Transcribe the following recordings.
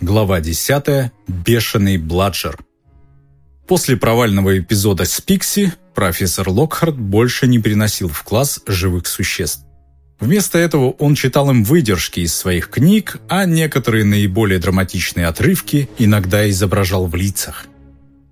Глава 10. Бешеный Бладжер. После провального эпизода с Пикси профессор Локхарт больше не приносил в класс живых существ. Вместо этого он читал им выдержки из своих книг, а некоторые наиболее драматичные отрывки иногда изображал в лицах.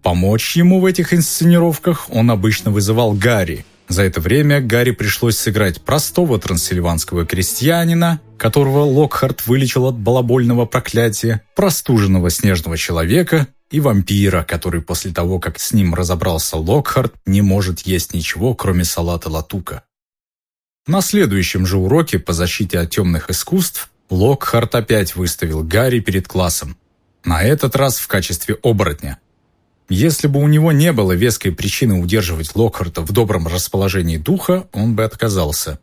Помочь ему в этих инсценировках он обычно вызывал Гарри, за это время Гарри пришлось сыграть простого трансильванского крестьянина, которого Локхарт вылечил от балабольного проклятия, простуженного снежного человека и вампира, который после того, как с ним разобрался Локхарт, не может есть ничего, кроме салата латука. На следующем же уроке по защите от темных искусств Локхарт опять выставил Гарри перед классом. На этот раз в качестве оборотня – если бы у него не было веской причины удерживать Локхарта в добром расположении духа, он бы отказался.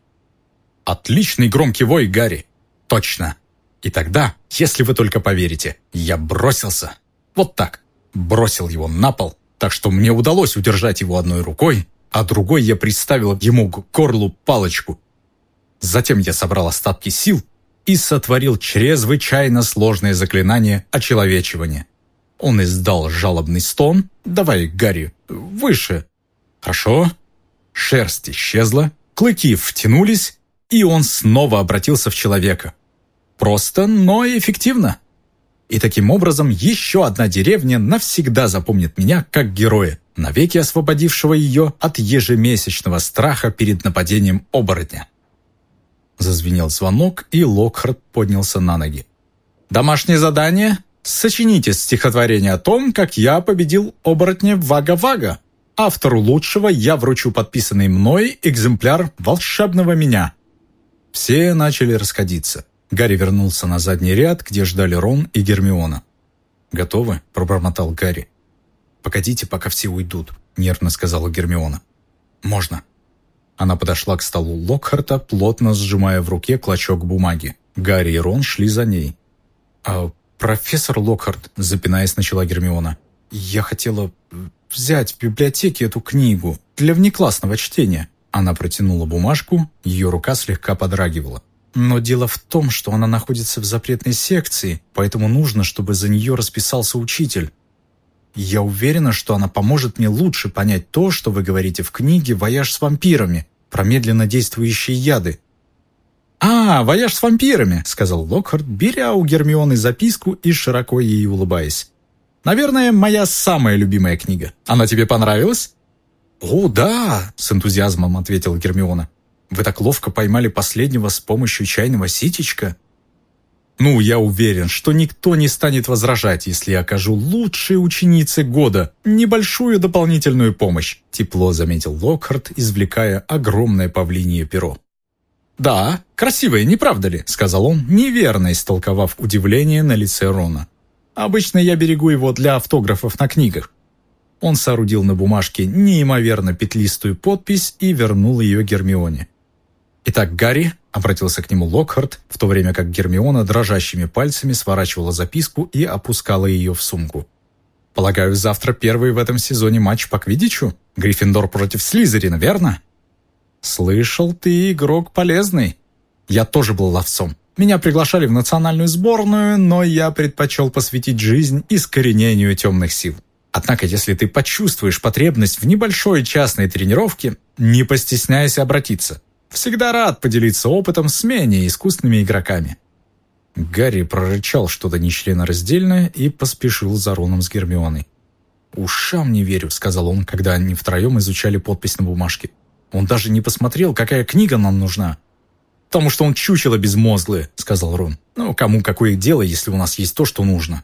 «Отличный громкий вой, Гарри!» «Точно!» И тогда, если вы только поверите, я бросился. Вот так. Бросил его на пол, так что мне удалось удержать его одной рукой, а другой я приставил ему к горлу палочку. Затем я собрал остатки сил и сотворил чрезвычайно сложное заклинание очеловечивания. Он издал жалобный стон. «Давай, Гарри, выше». «Хорошо». Шерсть исчезла, клыки втянулись, и он снова обратился в человека. Просто, но эффективно. И таким образом еще одна деревня навсегда запомнит меня как героя, навеки освободившего ее от ежемесячного страха перед нападением оборотня. Зазвенел звонок, и Локхарт поднялся на ноги. «Домашнее задание?» Сочините стихотворение о том, как я победил оборотня Вага-Вага. Автору лучшего я вручу подписанный мной экземпляр волшебного меня». Все начали расходиться. Гарри вернулся на задний ряд, где ждали Рон и Гермиона. «Готовы?» – пробормотал Гарри. «Погодите, пока все уйдут», – нервно сказала Гермиона. «Можно». Она подошла к столу Локхарта, плотно сжимая в руке клочок бумаги. Гарри и Рон шли за ней. «А «Профессор Локхарт», — запинаясь, начала Гермиона, «я хотела взять в библиотеке эту книгу для внеклассного чтения». Она протянула бумажку, ее рука слегка подрагивала. «Но дело в том, что она находится в запретной секции, поэтому нужно, чтобы за нее расписался учитель. Я уверена, что она поможет мне лучше понять то, что вы говорите в книге «Вояж с вампирами» про медленно действующие яды. «А, вояж с вампирами», — сказал Локхард, беря у Гермионы записку и широко ей улыбаясь. «Наверное, моя самая любимая книга. Она тебе понравилась?» «О, да!» — с энтузиазмом ответила Гермиона. «Вы так ловко поймали последнего с помощью чайного ситечка». «Ну, я уверен, что никто не станет возражать, если я окажу лучшей ученице года небольшую дополнительную помощь», тепло заметил Локхард, извлекая огромное павлинье перо. «Да, красивая, не правда ли?» — сказал он, неверно истолковав удивление на лице Рона. «Обычно я берегу его для автографов на книгах». Он соорудил на бумажке неимоверно петлистую подпись и вернул ее Гермионе. «Итак, Гарри», — обратился к нему Локхарт, в то время как Гермиона дрожащими пальцами сворачивала записку и опускала ее в сумку. «Полагаю, завтра первый в этом сезоне матч по Квидичу? Гриффиндор против Слизерина, верно?» «Слышал, ты игрок полезный. Я тоже был ловцом. Меня приглашали в национальную сборную, но я предпочел посвятить жизнь искоренению темных сил. Однако, если ты почувствуешь потребность в небольшой частной тренировке, не постесняйся обратиться. Всегда рад поделиться опытом с менее искусными игроками». Гарри прорычал что-то нечленораздельное и поспешил за Роном с Гермионой. «Ушам не верю», — сказал он, когда они втроем изучали подпись на бумажке. Он даже не посмотрел, какая книга нам нужна. «Потому что он чучело безмозглое», — сказал Рон. «Ну, кому какое дело, если у нас есть то, что нужно?»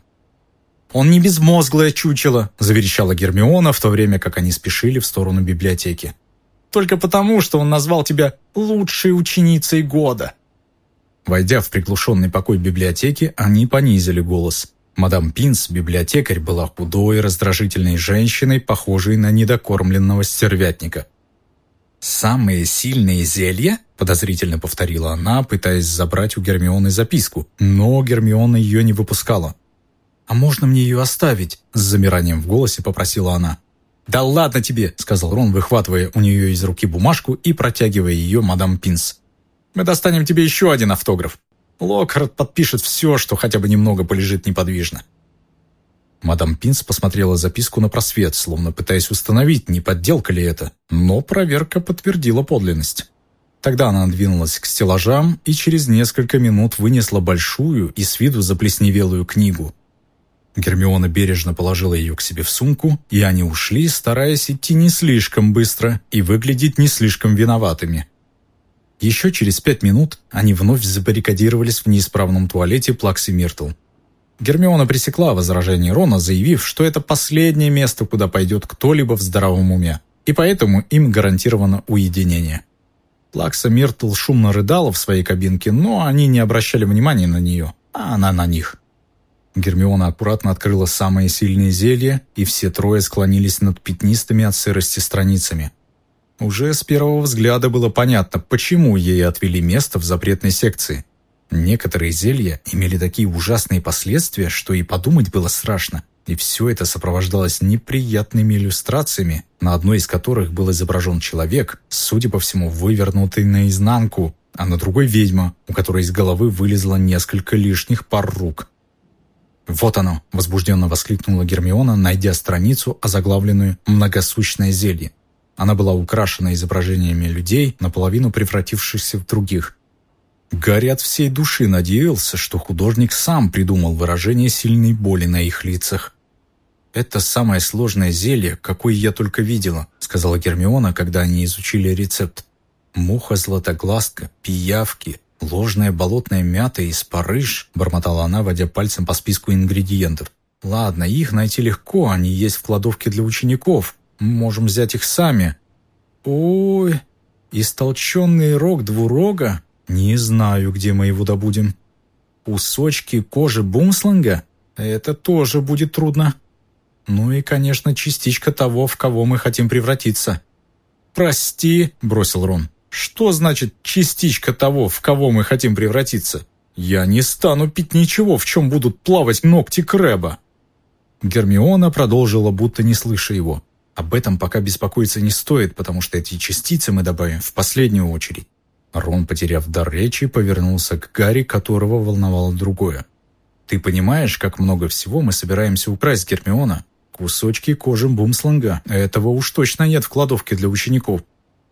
«Он не безмозглое чучело», — заверещала Гермиона, в то время как они спешили в сторону библиотеки. «Только потому, что он назвал тебя лучшей ученицей года». Войдя в приглушенный покой библиотеки, они понизили голос. Мадам Пинс, библиотекарь, была худой, раздражительной женщиной, похожей на недокормленного стервятника. «Самые сильные зелья?» – подозрительно повторила она, пытаясь забрать у Гермионы записку, но Гермиона ее не выпускала. «А можно мне ее оставить?» – с замиранием в голосе попросила она. «Да ладно тебе!» – сказал Рон, выхватывая у нее из руки бумажку и протягивая ее мадам Пинс. «Мы достанем тебе еще один автограф. Локхард подпишет все, что хотя бы немного полежит неподвижно. Мадам Пинс посмотрела записку на просвет, словно пытаясь установить, не подделка ли это, но проверка подтвердила подлинность. Тогда она двинулась к стеллажам и через несколько минут вынесла большую и с виду заплесневелую книгу. Гермиона бережно положила ее к себе в сумку, и они ушли, стараясь идти не слишком быстро и выглядеть не слишком виноватыми. Еще через пять минут они вновь забаррикадировались в неисправном туалете Плакси Миртл. Гермиона пресекла возражение Рона, заявив, что это последнее место, куда пойдет кто-либо в здравом уме, и поэтому им гарантировано уединение. Плакса Миртл шумно рыдала в своей кабинке, но они не обращали внимания на нее, а она на них. Гермиона аккуратно открыла самое сильное зелье, и все трое склонились над пятнистыми от сырости страницами. Уже с первого взгляда было понятно, почему ей отвели место в запретной секции – Некоторые зелья имели такие ужасные последствия, что и подумать было страшно. И все это сопровождалось неприятными иллюстрациями, на одной из которых был изображен человек, судя по всему, вывернутый наизнанку, а на другой ведьма, у которой из головы вылезло несколько лишних пар рук. «Вот оно!» – возбужденно воскликнула Гермиона, найдя страницу, озаглавленную «Многосущное зелье». Она была украшена изображениями людей, наполовину превратившихся в других – Гарри от всей души надеялся, что художник сам придумал выражение сильной боли на их лицах. «Это самое сложное зелье, какое я только видела», сказала Гермиона, когда они изучили рецепт. «Муха златоглазка, пиявки, ложная болотная мята и спарыш», бормотала она, водя пальцем по списку ингредиентов. «Ладно, их найти легко, они есть в кладовке для учеников. Мы можем взять их сами». «Ой, истолченный рог двурога?» «Не знаю, где мы его добудем. Кусочки кожи бумсланга? Это тоже будет трудно. Ну и, конечно, частичка того, в кого мы хотим превратиться». «Прости», — бросил Рон. «Что значит частичка того, в кого мы хотим превратиться? Я не стану пить ничего, в чем будут плавать ногти Крэба». Гермиона продолжила, будто не слыша его. «Об этом пока беспокоиться не стоит, потому что эти частицы мы добавим в последнюю очередь. Рон, потеряв дар речи, повернулся к Гарри, которого волновало другое. «Ты понимаешь, как много всего мы собираемся украсть, Гермиона? Кусочки кожи бумсланга. Этого уж точно нет в кладовке для учеников.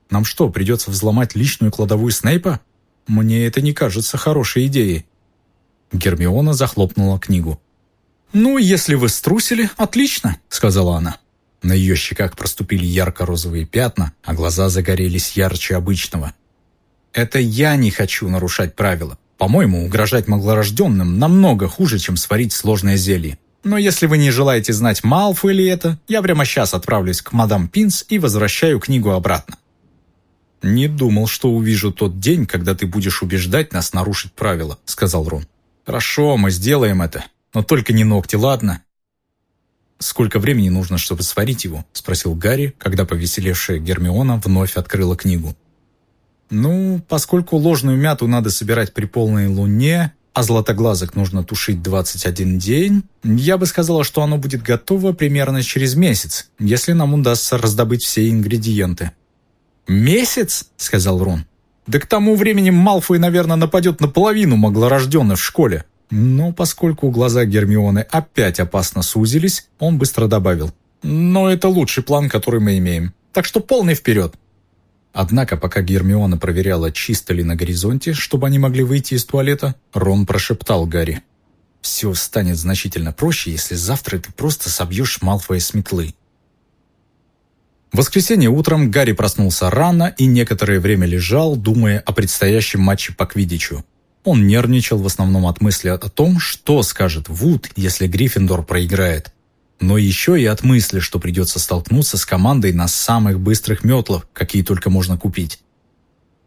Нам что, придется взломать личную кладовую Снейпа? Мне это не кажется хорошей идеей». Гермиона захлопнула книгу. «Ну, если вы струсили, отлично», — сказала она. На ее щеках проступили ярко-розовые пятна, а глаза загорелись ярче обычного. Это я не хочу нарушать правила. По-моему, угрожать малорожденным намного хуже, чем сварить сложное зелье. Но если вы не желаете знать, Малфу или это, я прямо сейчас отправлюсь к мадам Пинс и возвращаю книгу обратно. «Не думал, что увижу тот день, когда ты будешь убеждать нас нарушить правила», — сказал Рон. «Хорошо, мы сделаем это. Но только не ногти, ладно?» «Сколько времени нужно, чтобы сварить его?» — спросил Гарри, когда повеселевшая Гермиона вновь открыла книгу. Ну, поскольку ложную мяту надо собирать при полной луне, а златоглазок нужно тушить 21 день, я бы сказала, что оно будет готово примерно через месяц, если нам удастся раздобыть все ингредиенты. «Месяц?» — сказал Рон. «Да к тому времени Малфой, наверное, нападет на половину маглорожденных в школе». Но поскольку глаза Гермионы опять опасно сузились, он быстро добавил. «Но это лучший план, который мы имеем. Так что полный вперед!» Однако, пока Гермиона проверяла, чисто ли на горизонте, чтобы они могли выйти из туалета, Рон прошептал Гарри. «Все станет значительно проще, если завтра ты просто собьешь Малфоя с метлы». В воскресенье утром Гарри проснулся рано и некоторое время лежал, думая о предстоящем матче по квиддичу. Он нервничал в основном от мысли о том, что скажет Вуд, если Гриффиндор проиграет но еще и от мысли, что придется столкнуться с командой на самых быстрых метлах, какие только можно купить.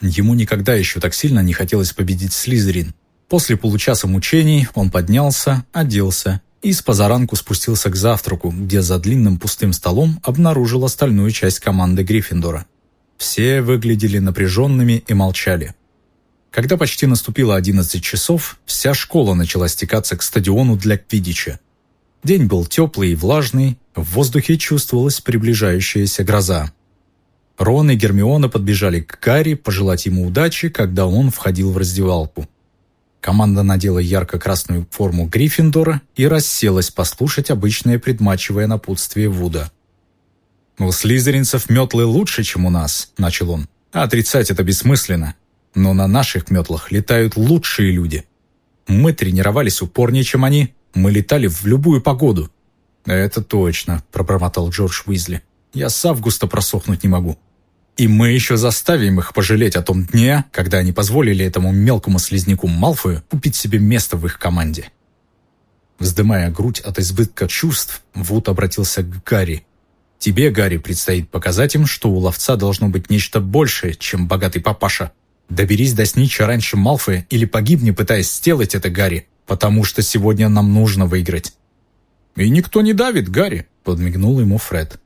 Ему никогда еще так сильно не хотелось победить Слизерин. После получаса мучений он поднялся, оделся и с позаранку спустился к завтраку, где за длинным пустым столом обнаружил остальную часть команды Гриффиндора. Все выглядели напряженными и молчали. Когда почти наступило 11 часов, вся школа начала стекаться к стадиону для квиддича. День был теплый и влажный, в воздухе чувствовалась приближающаяся гроза. Рон и Гермиона подбежали к Гарри пожелать ему удачи, когда он входил в раздевалку. Команда надела ярко-красную форму Гриффиндора и расселась послушать обычное предматчевое напутствие Вуда. «У слизеринцев метлы лучше, чем у нас», — начал он. А «Отрицать это бессмысленно. Но на наших метлах летают лучшие люди. Мы тренировались упорнее, чем они. Мы летали в любую погоду». «Это точно», — пробормотал Джордж Уизли. «Я с августа просохнуть не могу». И мы еще заставим их пожалеть о том дне, когда они позволили этому мелкому слизняку Малфою купить себе место в их команде. Вздымая грудь от избытка чувств, Вуд обратился к Гарри. «Тебе, Гарри, предстоит показать им, что у ловца должно быть нечто большее, чем богатый папаша. Доберись до Снича раньше Малфоя или погибни, пытаясь сделать это, Гарри, потому что сегодня нам нужно выиграть». «И никто не давит, Гарри», — подмигнул ему Фред.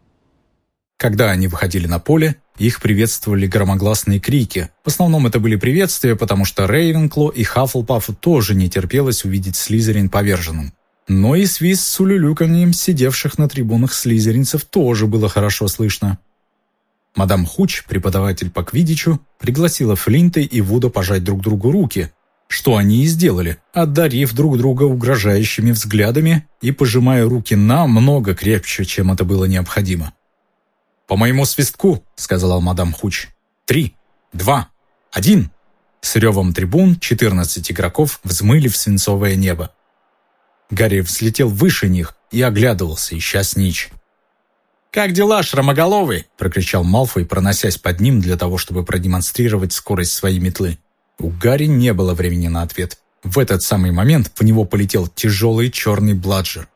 Когда они выходили на поле, их приветствовали громогласные крики. В основном это были приветствия, потому что Рейвенкло и Хаффлпафу тоже не терпелось увидеть Слизерин поверженным. Но и свист с улюлюканьем сидевших на трибунах слизеринцев тоже было хорошо слышно. Мадам Хуч, преподаватель по квидичу, пригласила Флинта и Вуда пожать друг другу руки, что они и сделали, одарив друг друга угрожающими взглядами и пожимая руки намного крепче, чем это было необходимо. «По моему свистку», — сказала мадам Хуч. «Три, два, один». С ревом трибун 14 игроков взмыли в свинцовое небо. Гарри взлетел выше них и оглядывался, ища снич. «Как дела, шрамоголовый?» – прокричал Малфой, проносясь под ним для того, чтобы продемонстрировать скорость своей метлы. У Гарри не было времени на ответ. В этот самый момент в него полетел тяжелый черный бладжер.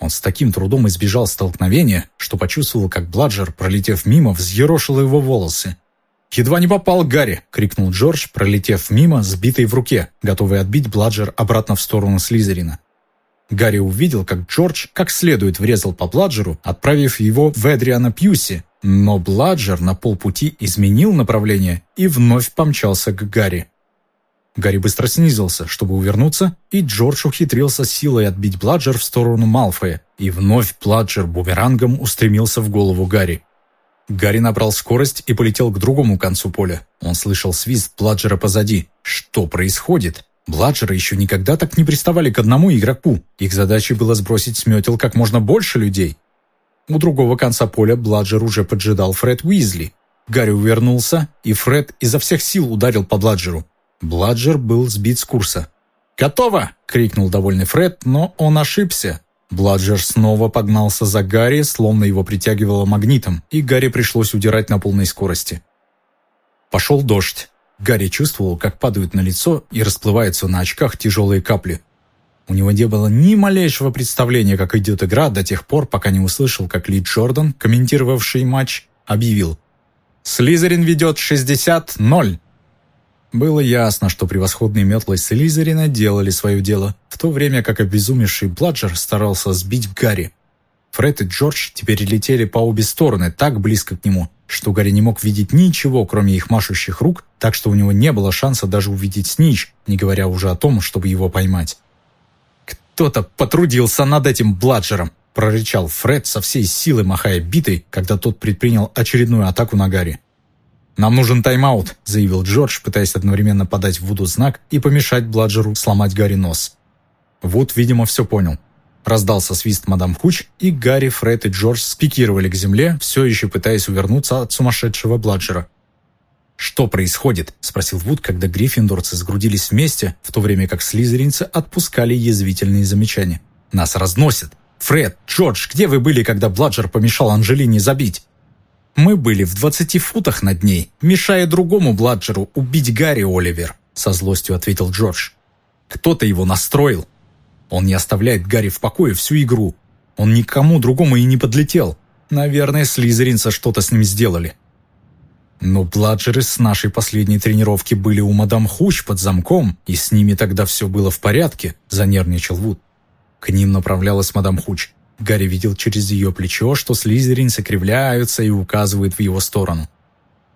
Он с таким трудом избежал столкновения, что почувствовал, как Бладжер, пролетев мимо, взъерошил его волосы. «Едва не попал Гарри!» — крикнул Джордж, пролетев мимо, сбитый в руке, готовый отбить Бладжер обратно в сторону Слизерина. Гарри увидел, как Джордж как следует врезал по Бладжеру, отправив его в Эдриана Пьюси, но Бладжер на полпути изменил направление и вновь помчался к Гарри. Гарри быстро снизился, чтобы увернуться, и Джордж ухитрился силой отбить Бладжер в сторону Малфоя, и вновь Бладжер бумерангом устремился в голову Гарри. Гарри набрал скорость и полетел к другому концу поля. Он слышал свист Бладжера позади. Что происходит? Бладжеры еще никогда так не приставали к одному игроку. Их задачей было сбросить с метел как можно больше людей. У другого конца поля Бладжер уже поджидал Фред Уизли. Гарри увернулся, и Фред изо всех сил ударил по Бладжеру. Бладжер был сбит с курса. «Готово!» — крикнул довольный Фред, но он ошибся. Бладжер снова погнался за Гарри, словно его притягивало магнитом, и Гарри пришлось удирать на полной скорости. Пошел дождь. Гарри чувствовал, как падают на лицо и расплываются на очках тяжелые капли. У него не было ни малейшего представления, как идет игра, до тех пор, пока не услышал, как Ли Джордан, комментировавший матч, объявил «Слизерин ведет 60-0». Было ясно, что превосходные метлы Слизерина делали свое дело, в то время как обезумевший Бладжер старался сбить Гарри. Фред и Джордж теперь летели по обе стороны, так близко к нему, что Гарри не мог видеть ничего, кроме их машущих рук, так что у него не было шанса даже увидеть Снич, не говоря уже о том, чтобы его поймать. «Кто-то потрудился над этим Бладжером!» прорычал Фред со всей силы, махая битой, когда тот предпринял очередную атаку на Гарри. «Нам нужен тайм-аут», — заявил Джордж, пытаясь одновременно подать Вуду знак и помешать Бладжеру сломать Гарри нос. Вуд, видимо, все понял. Раздался свист мадам Хуч, и Гарри, Фред и Джордж спикировали к земле, все еще пытаясь увернуться от сумасшедшего Бладжера. «Что происходит?» – спросил Вуд, когда гриффиндорцы сгрудились вместе, в то время как слизеринцы отпускали язвительные замечания. «Нас разносят! Фред, Джордж, где вы были, когда Бладжер помешал Анжелине забить?» Мы были в двадцати футах над ней, мешая другому Бладжеру убить Гарри Оливер», — со злостью ответил Джордж. «Кто-то его настроил. Он не оставляет Гарри в покое всю игру. Он никому другому и не подлетел. Наверное, слизеринца что-то с ним сделали». Но Бладжеры с нашей последней тренировки были у мадам Хуч под замком, и с ними тогда все было в порядке, занервничал Вуд. К ним направлялась мадам Хуч. Гарри видел через ее плечо, что слизеринцы кривляются и указывают в его сторону.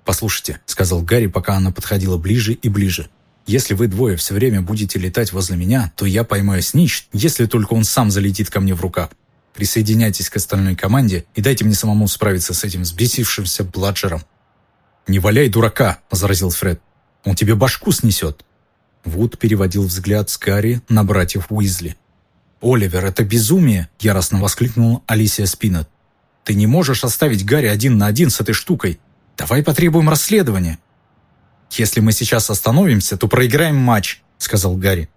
«Послушайте», — сказал Гарри, пока она подходила ближе и ближе. «Если вы двое все время будете летать возле меня, то я поймаю Снич, если только он сам залетит ко мне в рукав. Присоединяйтесь к остальной команде и дайте мне самому справиться с этим взбесившимся Бладжером». «Не валяй дурака», — возразил Фред. «Он тебе башку снесет». Вуд переводил взгляд с Гарри на братьев Уизли. «Оливер, это безумие!» – яростно воскликнула Алисия Спинет. «Ты не можешь оставить Гарри один на один с этой штукой. Давай потребуем расследования». «Если мы сейчас остановимся, то проиграем матч», – сказал Гарри.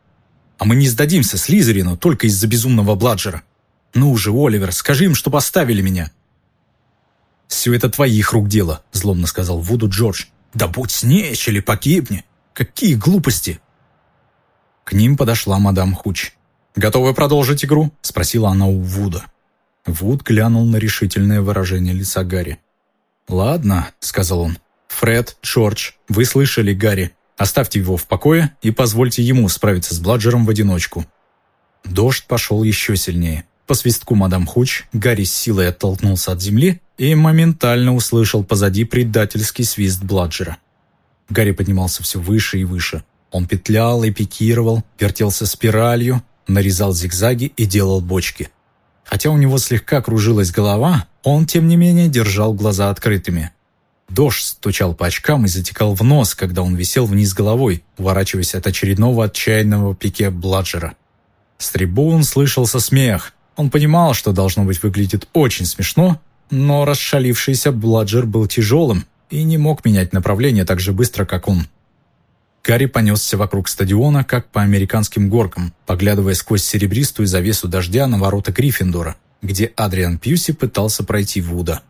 «А мы не сдадимся Слизерину только из-за безумного Бладжера. Ну уже, Оливер, скажи им, чтобы оставили меня». «Все это твоих рук дело», – злобно сказал Вуду Джордж. «Да будь с ней, или погибни! Какие глупости!» К ним подошла мадам Хуч. «Готовы продолжить игру?» – спросила она у Вуда. Вуд глянул на решительное выражение лица Гарри. «Ладно», – сказал он. «Фред, Джордж, вы слышали Гарри. Оставьте его в покое и позвольте ему справиться с Бладжером в одиночку». Дождь пошел еще сильнее. По свистку мадам Хуч Гарри с силой оттолкнулся от земли и моментально услышал позади предательский свист Бладжера. Гарри поднимался все выше и выше. Он петлял и пикировал, вертелся спиралью, нарезал зигзаги и делал бочки. Хотя у него слегка кружилась голова, он, тем не менее, держал глаза открытыми. Дождь стучал по очкам и затекал в нос, когда он висел вниз головой, уворачиваясь от очередного отчаянного пике Бладжера. С трибун слышался смех. Он понимал, что должно быть выглядит очень смешно, но расшалившийся Бладжер был тяжелым и не мог менять направление так же быстро, как он. Гарри понесся вокруг стадиона, как по американским горкам, поглядывая сквозь серебристую завесу дождя на ворота Гриффиндора, где Адриан Пьюси пытался пройти Вуда.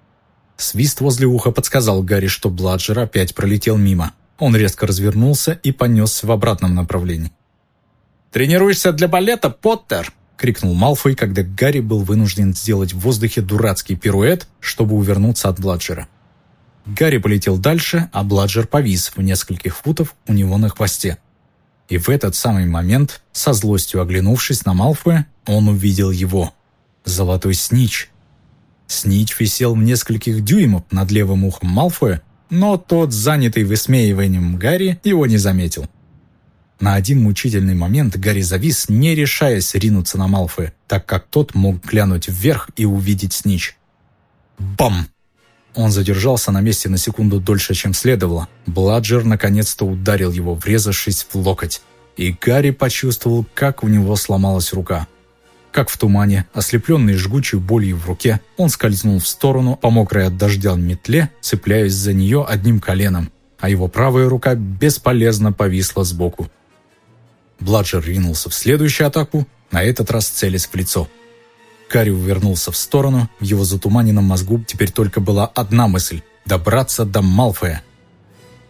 Свист возле уха подсказал Гарри, что Бладжер опять пролетел мимо. Он резко развернулся и понесся в обратном направлении. «Тренируешься для балета, Поттер?» — крикнул Малфой, когда Гарри был вынужден сделать в воздухе дурацкий пируэт, чтобы увернуться от Бладжера. Гарри полетел дальше, а Бладжер повис в нескольких футов у него на хвосте. И в этот самый момент, со злостью оглянувшись на Малфоя, он увидел его. Золотой Снич. Снич висел в нескольких дюймов над левым ухом Малфоя, но тот, занятый высмеиванием Гарри, его не заметил. На один мучительный момент Гарри завис, не решаясь ринуться на Малфоя, так как тот мог глянуть вверх и увидеть Снич. Бам! Он задержался на месте на секунду дольше, чем следовало. Бладжер наконец-то ударил его, врезавшись в локоть. И Гарри почувствовал, как у него сломалась рука. Как в тумане, ослепленный жгучей болью в руке, он скользнул в сторону по мокрой от дождя метле, цепляясь за нее одним коленом, а его правая рука бесполезно повисла сбоку. Бладжер ринулся в следующую атаку, на этот раз целясь в лицо – Карри увернулся в сторону, в его затуманенном мозгу теперь только была одна мысль – добраться до Малфоя.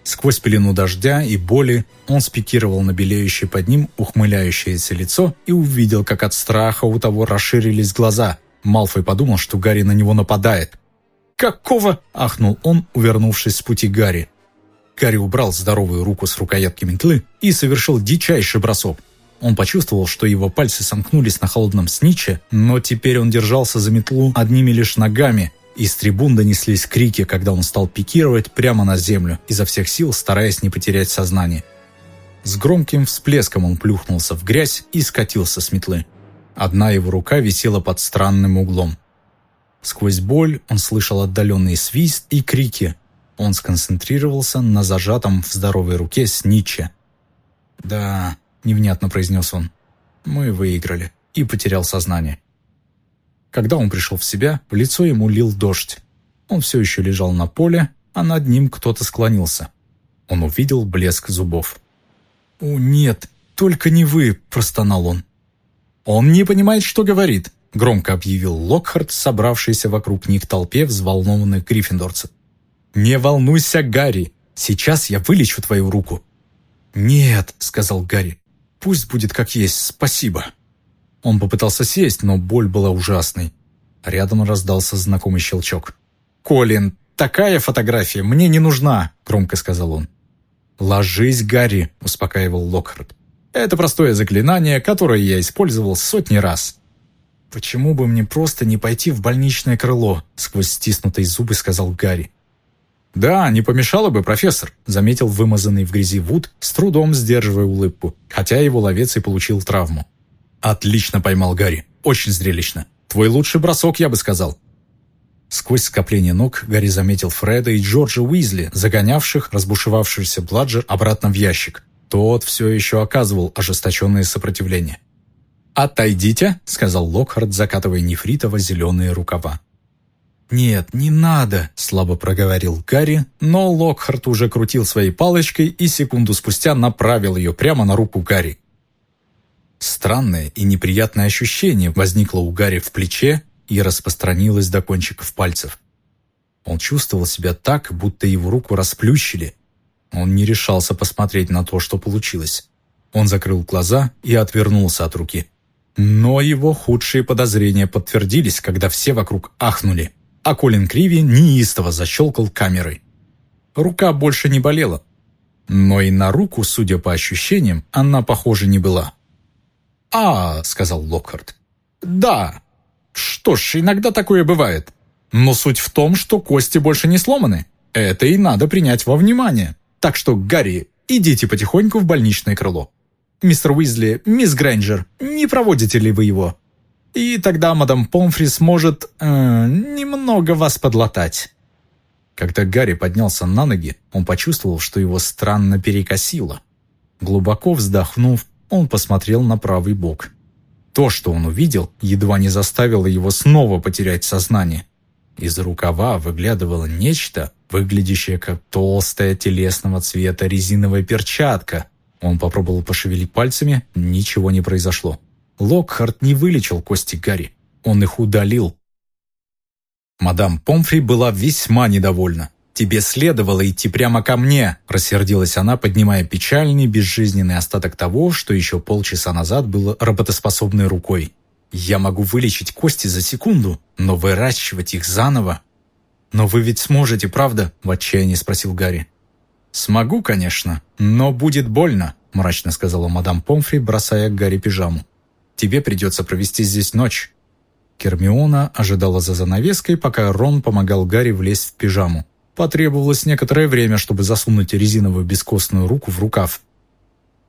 Сквозь пелену дождя и боли он спикировал на белеющее под ним ухмыляющееся лицо и увидел, как от страха у того расширились глаза. Малфой подумал, что Гарри на него нападает. «Какого?» – ахнул он, увернувшись с пути Гарри. Гарри убрал здоровую руку с рукоятки метлы и совершил дичайший бросок – он почувствовал, что его пальцы сомкнулись на холодном сниче, но теперь он держался за метлу одними лишь ногами. Из трибун донеслись крики, когда он стал пикировать прямо на землю, изо всех сил стараясь не потерять сознание. С громким всплеском он плюхнулся в грязь и скатился с метлы. Одна его рука висела под странным углом. Сквозь боль он слышал отдаленный свист и крики. Он сконцентрировался на зажатом в здоровой руке сниче. Да, невнятно произнес он. Мы выиграли. И потерял сознание. Когда он пришел в себя, в лицо ему лил дождь. Он все еще лежал на поле, а над ним кто-то склонился. Он увидел блеск зубов. «О, нет, только не вы!» – простонал он. «Он не понимает, что говорит», – громко объявил Локхард, собравшийся вокруг них толпе взволнованных гриффиндорцев. «Не волнуйся, Гарри! Сейчас я вылечу твою руку!» «Нет», — сказал Гарри, Пусть будет как есть, спасибо». Он попытался сесть, но боль была ужасной. Рядом раздался знакомый щелчок. «Колин, такая фотография мне не нужна», — громко сказал он. «Ложись, Гарри», — успокаивал Локхард. «Это простое заклинание, которое я использовал сотни раз». «Почему бы мне просто не пойти в больничное крыло?» — сквозь стиснутые зубы сказал Гарри. «Да, не помешало бы, профессор», — заметил вымазанный в грязи Вуд, с трудом сдерживая улыбку, хотя его ловец и получил травму. «Отлично поймал Гарри. Очень зрелищно. Твой лучший бросок, я бы сказал». Сквозь скопление ног Гарри заметил Фреда и Джорджа Уизли, загонявших разбушевавшийся Бладжер обратно в ящик. тот все еще оказывал ожесточенное сопротивление. «Отойдите», — сказал Локхард, закатывая нефритово-зеленые рукава. «Нет, не надо», — слабо проговорил Гарри, но Локхарт уже крутил своей палочкой и секунду спустя направил ее прямо на руку Гарри. Странное и неприятное ощущение возникло у Гарри в плече и распространилось до кончиков пальцев. Он чувствовал себя так, будто его руку расплющили. Он не решался посмотреть на то, что получилось. Он закрыл глаза и отвернулся от руки. Но его худшие подозрения подтвердились, когда все вокруг ахнули а Колин Криви неистово защелкал камерой. Рука больше не болела. Но и на руку, судя по ощущениям, она, похоже, не была. «А», — сказал Локхард. «Да. Что ж, иногда такое бывает. Но суть в том, что кости больше не сломаны. Это и надо принять во внимание. Так что, Гарри, идите потихоньку в больничное крыло. Мистер Уизли, мисс Грэнджер, не проводите ли вы его?» И тогда мадам Помфри сможет э, немного вас подлатать». Когда Гарри поднялся на ноги, он почувствовал, что его странно перекосило. Глубоко вздохнув, он посмотрел на правый бок. То, что он увидел, едва не заставило его снова потерять сознание. Из рукава выглядывало нечто, выглядящее как толстая телесного цвета резиновая перчатка. Он попробовал пошевелить пальцами, ничего не произошло. Локхарт не вылечил кости Гарри, он их удалил. Мадам Помфри была весьма недовольна. «Тебе следовало идти прямо ко мне», – рассердилась она, поднимая печальный, безжизненный остаток того, что еще полчаса назад было работоспособной рукой. «Я могу вылечить кости за секунду, но выращивать их заново...» «Но вы ведь сможете, правда?» – в отчаянии спросил Гарри. «Смогу, конечно, но будет больно», – мрачно сказала мадам Помфри, бросая Гарри пижаму. Тебе придется провести здесь ночь». Кермиона ожидала за занавеской, пока Рон помогал Гарри влезть в пижаму. Потребовалось некоторое время, чтобы засунуть резиновую бескостную руку в рукав.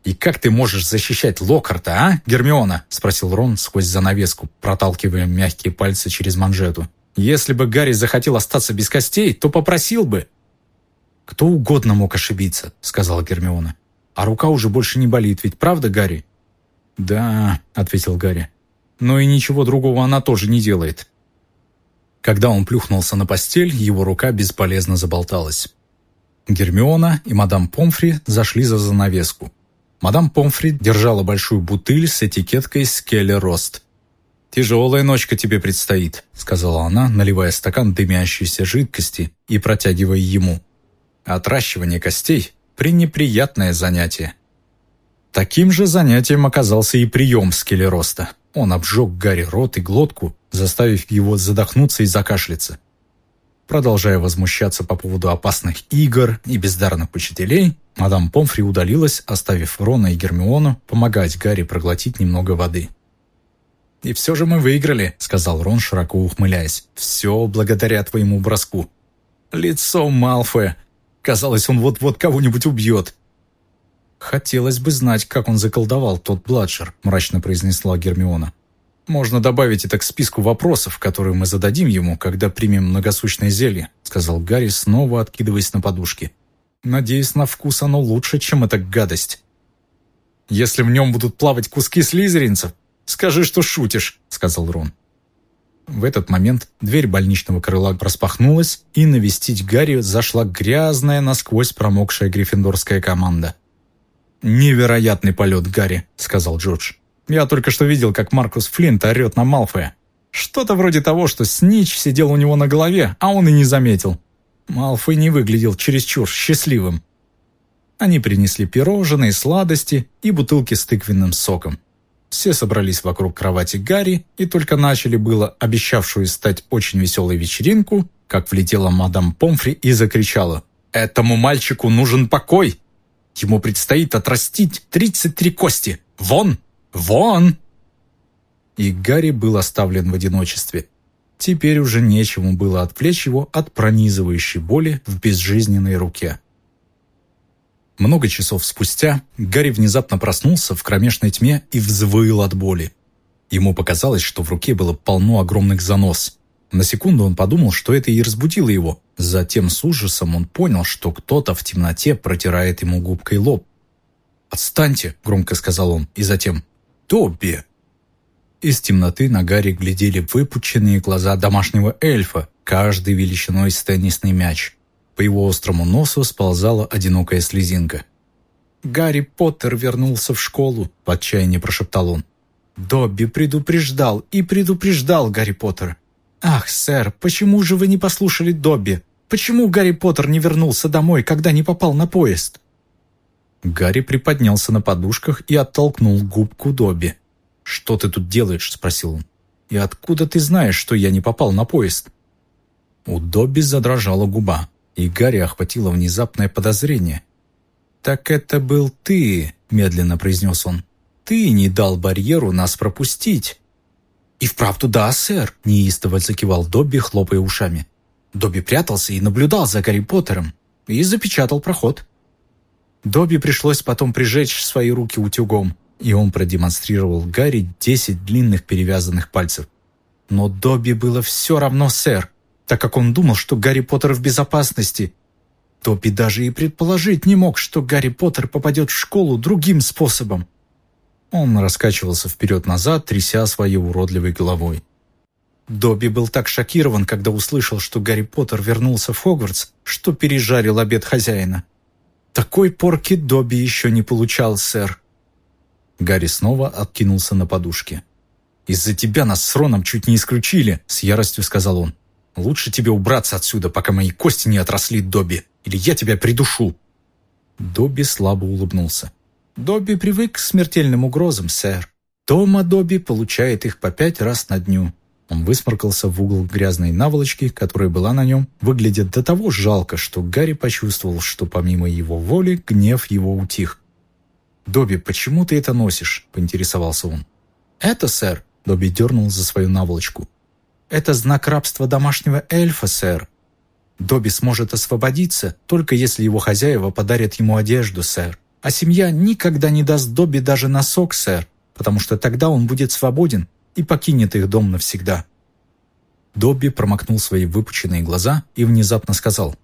«И как ты можешь защищать Локарта, а, Гермиона?» – спросил Рон сквозь занавеску, проталкивая мягкие пальцы через манжету. «Если бы Гарри захотел остаться без костей, то попросил бы». «Кто угодно мог ошибиться», – сказала Гермиона. «А рука уже больше не болит, ведь правда, Гарри?» «Да», — ответил Гарри. «Но и ничего другого она тоже не делает». Когда он плюхнулся на постель, его рука бесполезно заболталась. Гермиона и мадам Помфри зашли за занавеску. Мадам Помфри держала большую бутыль с этикеткой «Скелли Рост». «Тяжелая ночка тебе предстоит», — сказала она, наливая стакан дымящейся жидкости и протягивая ему. «Отращивание костей — пренеприятное занятие». Таким же занятием оказался и прием скелероста. Он обжег Гарри рот и глотку, заставив его задохнуться и закашляться. Продолжая возмущаться по поводу опасных игр и бездарных учителей, мадам Помфри удалилась, оставив Рона и Гермиону помогать Гарри проглотить немного воды. «И все же мы выиграли», — сказал Рон, широко ухмыляясь. «Все благодаря твоему броску». Лицо Малфоя. Казалось, он вот-вот кого-нибудь убьет. «Хотелось бы знать, как он заколдовал тот Бладжер», – мрачно произнесла Гермиона. «Можно добавить это к списку вопросов, которые мы зададим ему, когда примем многосущное зелье», – сказал Гарри, снова откидываясь на подушки. «Надеюсь, на вкус оно лучше, чем эта гадость». «Если в нем будут плавать куски слизеринцев, скажи, что шутишь», – сказал Рон. В этот момент дверь больничного крыла распахнулась, и навестить Гарри зашла грязная, насквозь промокшая гриффиндорская команда – «Невероятный полет, Гарри», — сказал Джордж. «Я только что видел, как Маркус Флинт орет на Малфоя. Что-то вроде того, что Снич сидел у него на голове, а он и не заметил. Малфой не выглядел чересчур счастливым. Они принесли пирожные, сладости и бутылки с тыквенным соком. Все собрались вокруг кровати Гарри и только начали было обещавшую стать очень веселой вечеринку, как влетела мадам Помфри и закричала «Этому мальчику нужен покой!» Ему предстоит отрастить 33 кости. Вон! Вон!» И Гарри был оставлен в одиночестве. Теперь уже нечему было отвлечь его от пронизывающей боли в безжизненной руке. Много часов спустя Гарри внезапно проснулся в кромешной тьме и взвыл от боли. Ему показалось, что в руке было полно огромных занос. На секунду он подумал, что это и разбудило его. Затем с ужасом он понял, что кто-то в темноте протирает ему губкой лоб. «Отстаньте!» — громко сказал он, и затем «Добби!» Из темноты на Гарри глядели выпученные глаза домашнего эльфа, каждый величиной с теннисный мяч. По его острому носу сползала одинокая слезинка. «Гарри Поттер вернулся в школу», — в отчаянии прошептал он. «Добби предупреждал и предупреждал Гарри Поттер. Ах, сэр, почему же вы не послушали Добби? Почему Гарри Поттер не вернулся домой, когда не попал на поезд?» Гарри приподнялся на подушках и оттолкнул губку Добби. «Что ты тут делаешь?» – спросил он. «И откуда ты знаешь, что я не попал на поезд?» У Добби задрожала губа, и Гарри охватило внезапное подозрение. «Так это был ты», – медленно произнес он. «Ты не дал барьеру нас пропустить». «И вправду да, сэр», – неистово закивал Добби, хлопая ушами. Добби прятался и наблюдал за Гарри Поттером и запечатал проход. Добби пришлось потом прижечь свои руки утюгом, и он продемонстрировал Гарри десять длинных перевязанных пальцев. Но Добби было все равно, сэр, так как он думал, что Гарри Поттер в безопасности. Добби даже и предположить не мог, что Гарри Поттер попадет в школу другим способом. Он раскачивался вперед-назад, тряся своей уродливой головой. Добби был так шокирован, когда услышал, что Гарри Поттер вернулся в Хогвартс, что пережарил обед хозяина. Такой порки Добби еще не получал, сэр. Гарри снова откинулся на подушке. «Из-за тебя нас с Роном чуть не исключили», — с яростью сказал он. «Лучше тебе убраться отсюда, пока мои кости не отросли, Добби, или я тебя придушу». Добби слабо улыбнулся. «Добби привык к смертельным угрозам, сэр. Тома Добби получает их по пять раз на дню. Он высморкался в угол грязной наволочки, которая была на нем, выглядит до того жалко, что Гарри почувствовал, что помимо его воли гнев его утих. «Добби, почему ты это носишь?» – поинтересовался он. «Это, сэр», – Добби дернул за свою наволочку. «Это знак рабства домашнего эльфа, сэр. Добби сможет освободиться, только если его хозяева подарят ему одежду, сэр. А семья никогда не даст Добби даже носок, сэр, потому что тогда он будет свободен и покинет их дом навсегда». Добби промокнул свои выпученные глаза и внезапно сказал,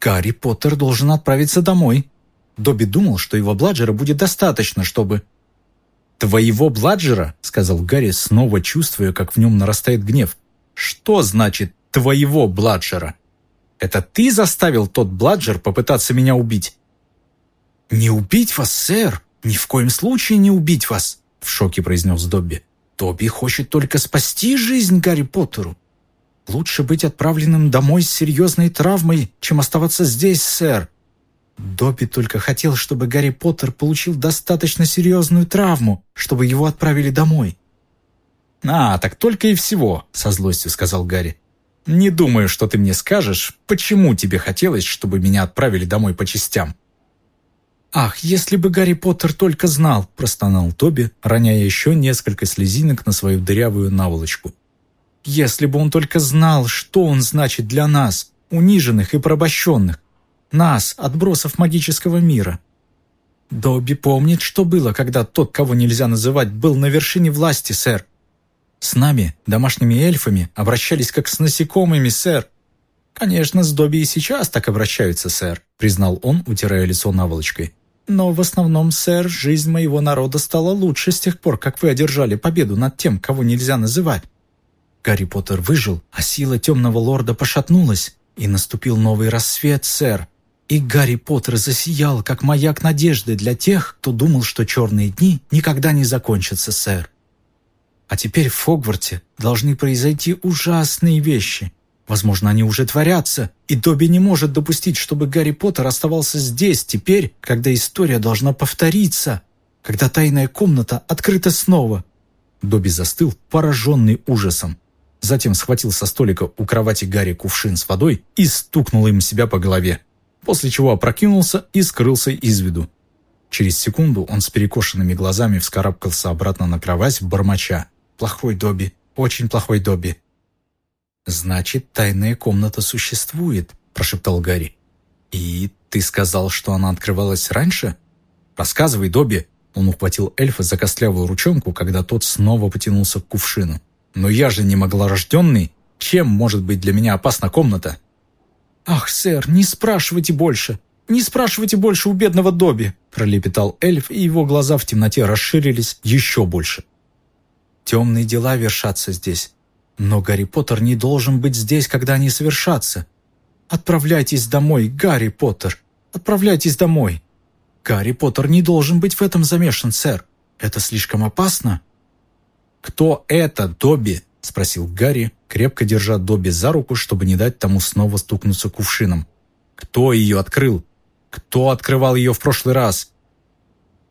«Гарри Поттер должен отправиться домой. Добби думал, что его бладжера будет достаточно, чтобы...» «Твоего бладжера?» — сказал Гарри, снова чувствуя, как в нем нарастает гнев. «Что значит «твоего бладжера»? Это ты заставил тот бладжер попытаться меня убить?» «Не убить вас, сэр! Ни в коем случае не убить вас!» — в шоке произнес Добби. «Добби хочет только спасти жизнь Гарри Поттеру. Лучше быть отправленным домой с серьезной травмой, чем оставаться здесь, сэр. Добби только хотел, чтобы Гарри Поттер получил достаточно серьезную травму, чтобы его отправили домой. «А, так только и всего», — со злостью сказал Гарри. «Не думаю, что ты мне скажешь, почему тебе хотелось, чтобы меня отправили домой по частям». «Ах, если бы Гарри Поттер только знал!» – простонал Тоби, роняя еще несколько слезинок на свою дырявую наволочку. «Если бы он только знал, что он значит для нас, униженных и порабощенных, нас, отбросов магического мира. Добби помнит, что было, когда тот, кого нельзя называть, был на вершине власти, сэр. С нами, домашними эльфами, обращались как с насекомыми, сэр. Конечно, с Добби и сейчас так обращаются, сэр, признал он, утирая лицо наволочкой. Но в основном, сэр, жизнь моего народа стала лучше с тех пор, как вы одержали победу над тем, кого нельзя называть. Гарри Поттер выжил, а сила темного лорда пошатнулась, и наступил новый рассвет, сэр. И Гарри Поттер засиял, как маяк надежды для тех, кто думал, что черные дни никогда не закончатся, сэр. А теперь в Хогварте должны произойти ужасные вещи. Возможно, они уже творятся, и Добби не может допустить, чтобы Гарри Поттер оставался здесь теперь, когда история должна повториться, когда тайная комната открыта снова. Добби застыл, пораженный ужасом. Затем схватил со столика у кровати Гарри кувшин с водой и стукнул им себя по голове после чего опрокинулся и скрылся из виду. Через секунду он с перекошенными глазами вскарабкался обратно на кровать, бормоча. «Плохой Добби, очень плохой Добби». «Значит, тайная комната существует», – прошептал Гарри. «И ты сказал, что она открывалась раньше?» «Рассказывай, Добби!» Он ухватил эльфа за костлявую ручонку, когда тот снова потянулся к кувшину. «Но я же не могла Чем может быть для меня опасна комната?» «Ах, сэр, не спрашивайте больше. Не спрашивайте больше у бедного Добби!» пролепетал эльф, и его глаза в темноте расширились еще больше. «Темные дела вершатся здесь. Но Гарри Поттер не должен быть здесь, когда они совершатся. Отправляйтесь домой, Гарри Поттер! Отправляйтесь домой!» «Гарри Поттер не должен быть в этом замешан, сэр. Это слишком опасно». «Кто это, Добби?» — спросил Гарри, крепко держа Добби за руку, чтобы не дать тому снова стукнуться кувшином. «Кто ее открыл? Кто открывал ее в прошлый раз?»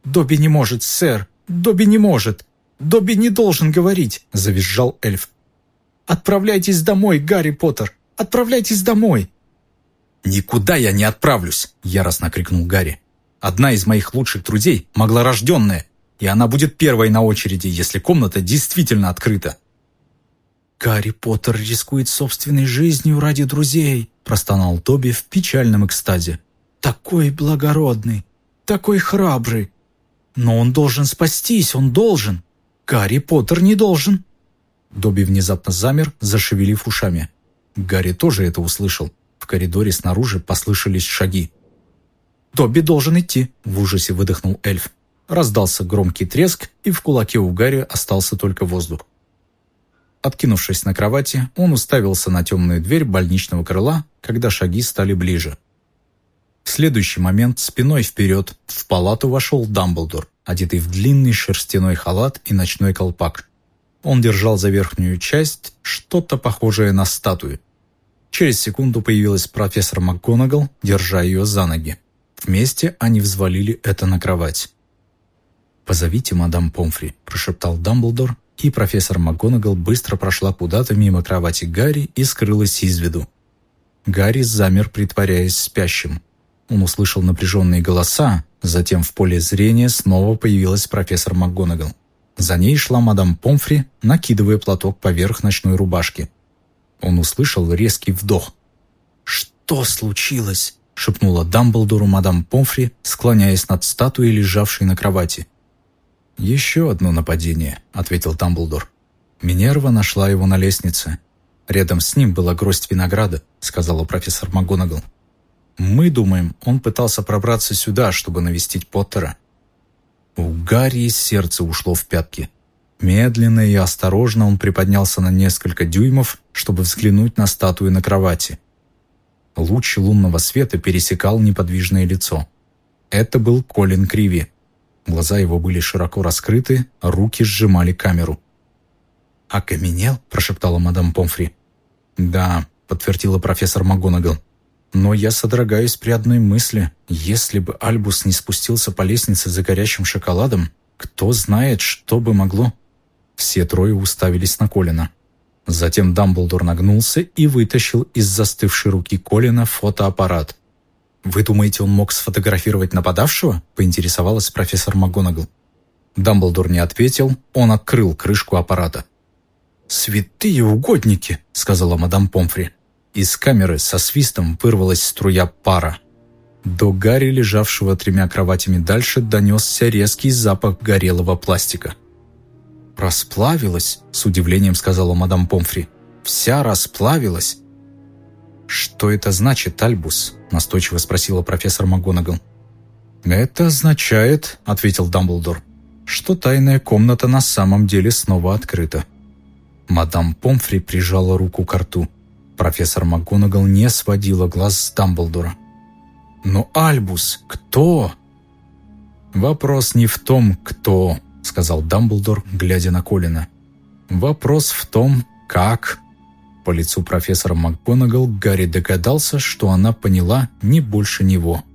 «Добби не может, сэр! Добби не может! Добби не должен говорить!» — завизжал эльф. «Отправляйтесь домой, Гарри Поттер! Отправляйтесь домой!» «Никуда я не отправлюсь!» — яростно крикнул Гарри. «Одна из моих лучших друзей могла рожденная, и она будет первой на очереди, если комната действительно открыта». «Гарри Поттер рискует собственной жизнью ради друзей», – простонал Тоби в печальном экстазе. «Такой благородный, такой храбрый. Но он должен спастись, он должен. Гарри Поттер не должен». Добби внезапно замер, зашевелив ушами. Гарри тоже это услышал. В коридоре снаружи послышались шаги. «Добби должен идти», – в ужасе выдохнул эльф. Раздался громкий треск, и в кулаке у Гарри остался только воздух. Откинувшись на кровати, он уставился на темную дверь больничного крыла, когда шаги стали ближе. В следующий момент спиной вперед в палату вошел Дамблдор, одетый в длинный шерстяной халат и ночной колпак. Он держал за верхнюю часть что-то похожее на статую. Через секунду появилась профессор МакГонагал, держа ее за ноги. Вместе они взвалили это на кровать. «Позовите мадам Помфри», – прошептал Дамблдор, и профессор МакГонагал быстро прошла куда-то мимо кровати Гарри и скрылась из виду. Гарри замер, притворяясь спящим. Он услышал напряженные голоса, затем в поле зрения снова появилась профессор МакГонагал. За ней шла мадам Помфри, накидывая платок поверх ночной рубашки. Он услышал резкий вдох. «Что случилось?» — шепнула Дамблдору мадам Помфри, склоняясь над статуей, лежавшей на кровати. «Еще одно нападение», — ответил Дамблдор. «Минерва нашла его на лестнице. Рядом с ним была гроздь винограда», — сказала профессор МакГонагал. «Мы думаем, он пытался пробраться сюда, чтобы навестить Поттера». У Гарри сердце ушло в пятки. Медленно и осторожно он приподнялся на несколько дюймов, чтобы взглянуть на статую на кровати. Луч лунного света пересекал неподвижное лицо. Это был Колин Криви. Глаза его были широко раскрыты, руки сжимали камеру. «Окаменел?» – прошептала мадам Помфри. «Да», – подтвердила профессор МакГонагал. «Но я содрогаюсь при одной мысли. Если бы Альбус не спустился по лестнице за горячим шоколадом, кто знает, что бы могло...» Все трое уставились на Колина. Затем Дамблдор нагнулся и вытащил из застывшей руки Колина фотоаппарат. «Вы думаете, он мог сфотографировать нападавшего?» – поинтересовалась профессор МакГонагал. Дамблдор не ответил, он открыл крышку аппарата. «Святые угодники!» – сказала мадам Помфри. Из камеры со свистом вырвалась струя пара. До Гарри, лежавшего тремя кроватями дальше, донесся резкий запах горелого пластика. «Расплавилась?» – с удивлением сказала мадам Помфри. «Вся расплавилась?» «Что это значит, Альбус?» – настойчиво спросила профессор МакГонагал. «Это означает», – ответил Дамблдор, – «что тайная комната на самом деле снова открыта». Мадам Помфри прижала руку к рту. Профессор МакГонагал не сводила глаз с Дамблдора. «Но Альбус, кто?» «Вопрос не в том, кто», — сказал Дамблдор, глядя на Колина. «Вопрос в том, как по лицу профессора МакГонагал Гарри догадался, что она поняла не больше него –